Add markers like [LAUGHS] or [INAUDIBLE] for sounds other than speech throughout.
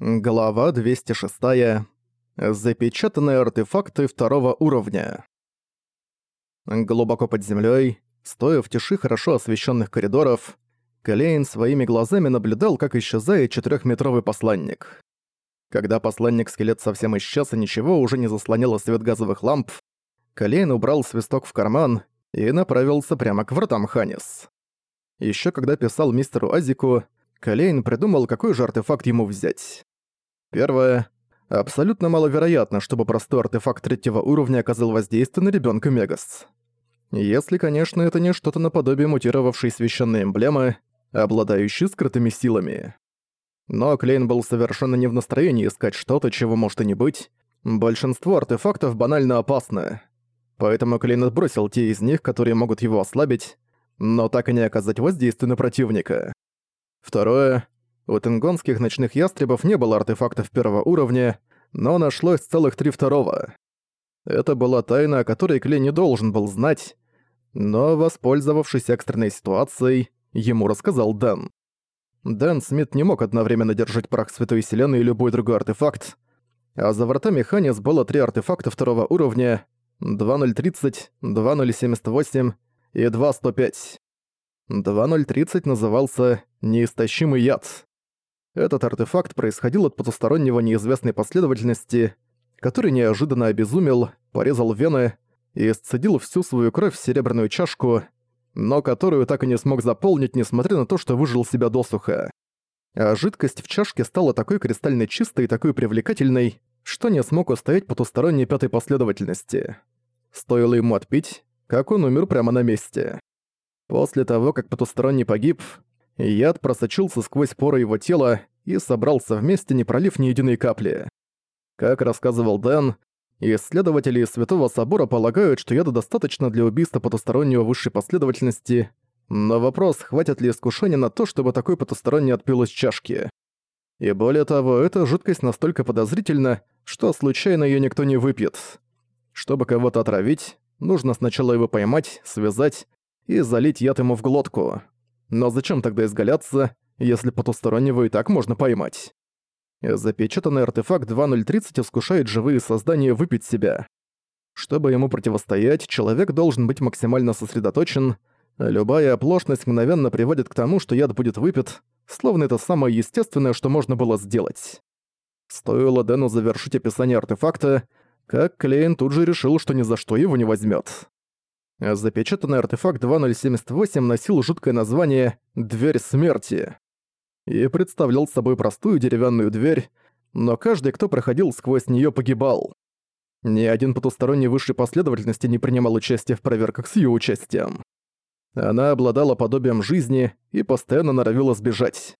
Глава 206. Запечатанные артефакты второго уровня. Глубоко под землей, стоя в тиши хорошо освещенных коридоров, Калейн своими глазами наблюдал, как исчезает четырехметровый посланник. Когда посланник-скелет совсем исчез и ничего уже не заслоняло свет газовых ламп, Калейн убрал свисток в карман и направился прямо к вратам Ханис. Еще когда писал мистеру Азику, Калейн придумал, какой же артефакт ему взять. Первое. Абсолютно маловероятно, чтобы простой артефакт третьего уровня оказал воздействие на ребенка Мегас. Если, конечно, это не что-то наподобие мутировавшей священной эмблемы, обладающей скрытыми силами. Но Клейн был совершенно не в настроении искать что-то, чего может и не быть. Большинство артефактов банально опасны. Поэтому Клейн отбросил те из них, которые могут его ослабить, но так и не оказать воздействие на противника. Второе. У тенгонских ночных ястребов не было артефактов первого уровня, но нашлось целых три второго. Это была тайна, о которой Клей не должен был знать, но, воспользовавшись экстренной ситуацией, ему рассказал Дэн. Дэн Смит не мог одновременно держать прах Святой Вселенной и любой другой артефакт, а за вратами Ханис было три артефакта второго уровня 2030, 2078 и 2105. 2030 назывался «Неистощимый яд». Этот артефакт происходил от потустороннего неизвестной последовательности, который неожиданно обезумел, порезал вены и исцедил всю свою кровь в серебряную чашку, но которую так и не смог заполнить, несмотря на то, что выжил себя досуха. А жидкость в чашке стала такой кристально чистой и такой привлекательной, что не смог устоять потусторонней пятой последовательности. Стоило ему отпить, как он умер прямо на месте. После того, как потусторонний погиб, яд просочился сквозь поры его тела и собрался вместе, не пролив ни единой капли. Как рассказывал Дэн, исследователи из Святого Собора полагают, что яда достаточно для убийства потустороннего высшей последовательности, но вопрос, хватит ли искушения на то, чтобы такой потусторонний отпил из чашки. И более того, эта жидкость настолько подозрительна, что случайно ее никто не выпьет. Чтобы кого-то отравить, нужно сначала его поймать, связать и залить яд ему в глотку. Но зачем тогда изгаляться, если потустороннего и так можно поймать? Запечатанный артефакт 2030 искушает живые создания выпить себя. Чтобы ему противостоять, человек должен быть максимально сосредоточен. Любая оплошность мгновенно приводит к тому, что яд будет выпит, словно это самое естественное, что можно было сделать. Стоило Дэну завершить описание артефакта, как Клейн тут же решил, что ни за что его не возьмет. Запечатанный артефакт 2078 носил жуткое название «Дверь смерти» и представлял собой простую деревянную дверь, но каждый, кто проходил сквозь нее, погибал. Ни один потусторонний высшей последовательности не принимал участия в проверках с ее участием. Она обладала подобием жизни и постоянно норовила сбежать.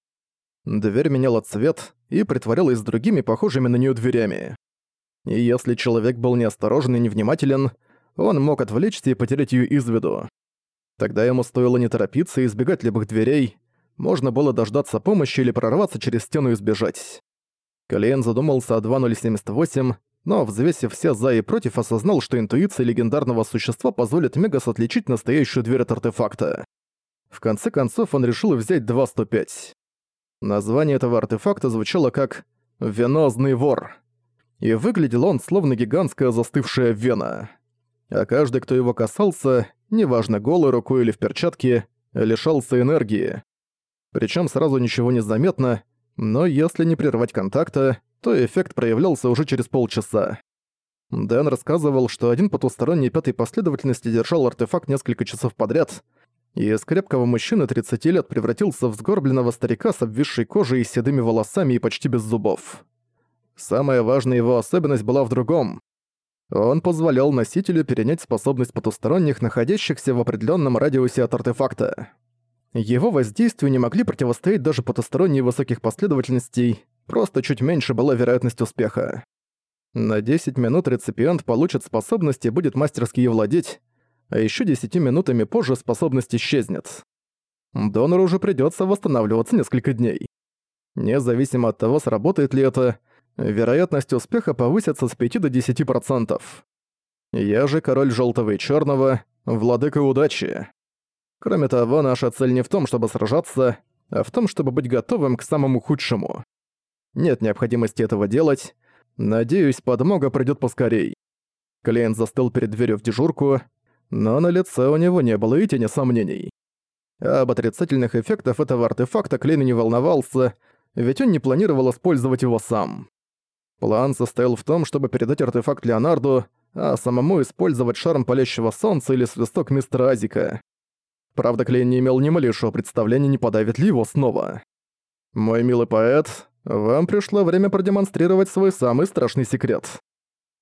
Дверь меняла цвет и притворялась другими похожими на нее дверями. И если человек был неосторожен и невнимателен, он мог отвлечься и потерять ее из виду. Тогда ему стоило не торопиться и избегать любых дверей, можно было дождаться помощи или прорваться через стену и сбежать. Калиен задумался о 2078, но, взвесив все «за» и «против», осознал, что интуиция легендарного существа позволит Мегас отличить настоящую дверь от артефакта. В конце концов, он решил взять 205. Название этого артефакта звучало как «Венозный вор», и выглядел он словно гигантская застывшая вена а каждый, кто его касался, неважно голой рукой или в перчатке, лишался энергии. Причем сразу ничего не заметно, но если не прервать контакта, то эффект проявлялся уже через полчаса. Дэн рассказывал, что один потусторонний пятой последовательности держал артефакт несколько часов подряд, и из крепкого мужчины 30 лет превратился в сгорбленного старика с обвисшей кожей и седыми волосами и почти без зубов. Самая важная его особенность была в другом. Он позволял носителю перенять способность потусторонних, находящихся в определенном радиусе от артефакта. Его воздействию не могли противостоять даже потусторонние высоких последовательностей, просто чуть меньше была вероятность успеха. На 10 минут реципиент получит способность и будет мастерски ей владеть, а еще 10 минутами позже способность исчезнет. Донору уже придется восстанавливаться несколько дней. Независимо от того, сработает ли это, вероятность успеха повысится с 5 до 10%. Я же король желтого и черного, владыка удачи. Кроме того, наша цель не в том, чтобы сражаться, а в том, чтобы быть готовым к самому худшему. Нет необходимости этого делать. Надеюсь, подмога придёт поскорей. Клиент застыл перед дверью в дежурку, но на лице у него не было и тени сомнений. Об отрицательных эффектах этого артефакта Клейн не волновался, ведь он не планировал использовать его сам. План состоял в том, чтобы передать артефакт Леонарду, а самому использовать шарм палящего солнца или свисток мистера Азика. Правда, Клейн не имел ни малейшего представления, не подавит ли его снова. «Мой милый поэт, вам пришло время продемонстрировать свой самый страшный секрет».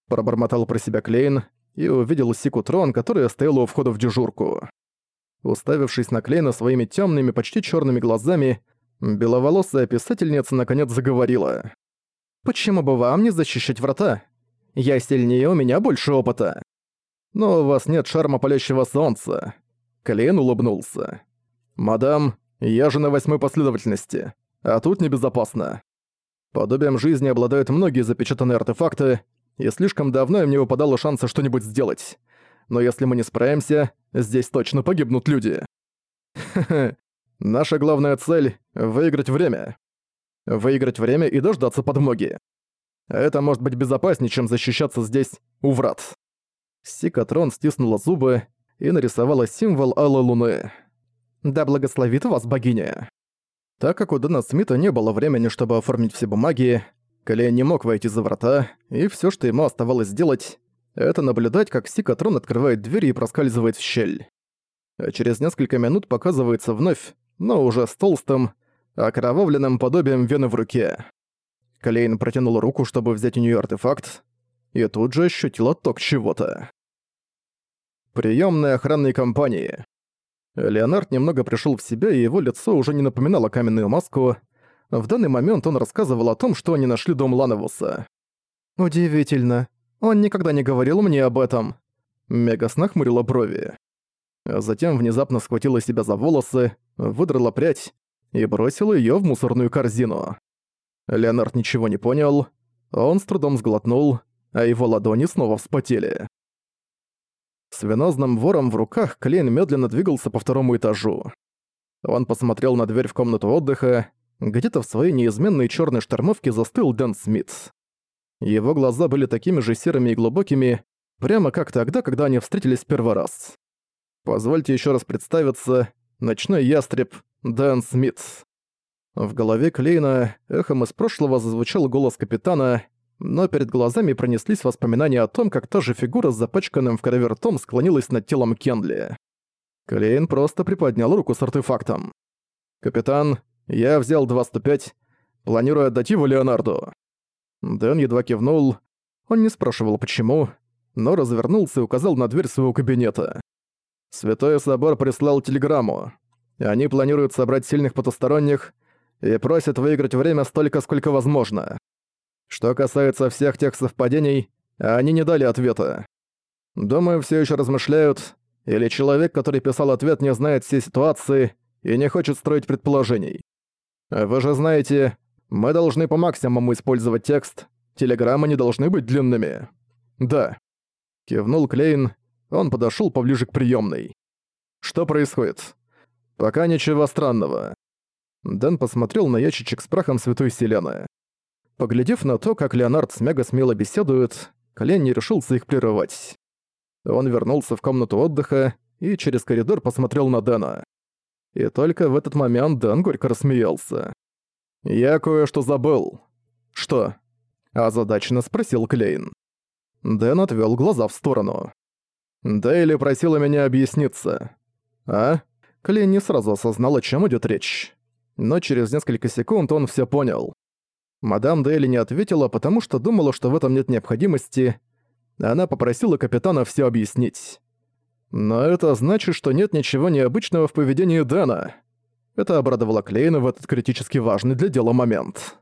Пробормотал про себя Клейн и увидел Сику Трон, которая стояла у входа в дежурку. Уставившись на Клейна своими темными, почти черными глазами, беловолосая писательница наконец заговорила. «Почему бы вам не защищать врата? Я сильнее, у меня больше опыта». «Но у вас нет шарма палящего солнца». Клейн улыбнулся. «Мадам, я же на восьмой последовательности, а тут небезопасно. Подобием жизни обладают многие запечатанные артефакты, и слишком давно им не выпадало шанса что-нибудь сделать. Но если мы не справимся, здесь точно погибнут люди. [LAUGHS] Наша главная цель — выиграть время. Выиграть время и дождаться подмоги. Это может быть безопаснее, чем защищаться здесь, у врат. Сикатрон стиснула зубы и нарисовала символ Алой Луны. «Да благословит вас богиня!» Так как у Дэна Смита не было времени, чтобы оформить все бумаги, Калиан не мог войти за врата, и все, что ему оставалось сделать, это наблюдать, как Сикатрон открывает дверь и проскальзывает в щель. А через несколько минут показывается вновь, но уже с толстым, окровавленным подобием вены в руке. Клейн протянул руку, чтобы взять у нее артефакт, и тут же ощутил отток чего-то. Приемная охранной компании. Леонард немного пришел в себя, и его лицо уже не напоминало каменную маску. В данный момент он рассказывал о том, что они нашли дом Лановуса. «Удивительно. Он никогда не говорил мне об этом. Мегас нахмурила брови. Затем внезапно схватила себя за волосы, выдрала прядь и бросила её в мусорную корзину. Леонард ничего не понял, он с трудом сглотнул, а его ладони снова вспотели. С венозным вором в руках Клейн медленно двигался по второму этажу. Он посмотрел на дверь в комнату отдыха, где-то в своей неизменной чёрной штормовке застыл Дэн Смит. Его глаза были такими же серыми и глубокими, прямо как тогда, когда они встретились первый раз. Позвольте еще раз представиться. Ночной ястреб Дэн Смит. В голове Клейна эхом из прошлого зазвучал голос капитана, но перед глазами пронеслись воспоминания о том, как та же фигура с запачканным в крови ртом склонилась над телом Кенли. Клейн просто приподнял руку с артефактом. «Капитан, я взял 205, планирую отдать его Леонарду». Дэн едва кивнул. Он не спрашивал, почему, но развернулся и указал на дверь своего кабинета. Святой Собор прислал телеграмму. Они планируют собрать сильных потусторонних и просят выиграть время столько, сколько возможно. Что касается всех тех совпадений, они не дали ответа. Думаю, все еще размышляют, или человек, который писал ответ, не знает всей ситуации и не хочет строить предположений. Вы же знаете, мы должны по максимуму использовать текст. Телеграммы не должны быть длинными. Да. Кивнул Клейн. Он подошёл поближе к приёмной. Что происходит? Пока ничего странного. Дэн посмотрел на ящичек с прахом Святой Селены. Поглядев на то, как Леонард с Мега смело беседуют, Клейн не решился их прерывать. Он вернулся в комнату отдыха и через коридор посмотрел на Дэна. И только в этот момент Дэн горько рассмеялся. «Я кое-что забыл». «Что?» – озадаченно спросил Клейн. Дэн отвёл глаза в сторону. Дейли просила меня объясниться. «А?» Клейн не сразу осознал, о чём идёт речь. Но через несколько секунд он всё понял. Мадам Дейли не ответила, потому что думала, что в этом нет необходимости. Она попросила капитана всё объяснить. Но это значит, что нет ничего необычного в поведении Дэна. Это обрадовало Клейна в этот критически важный для дела момент.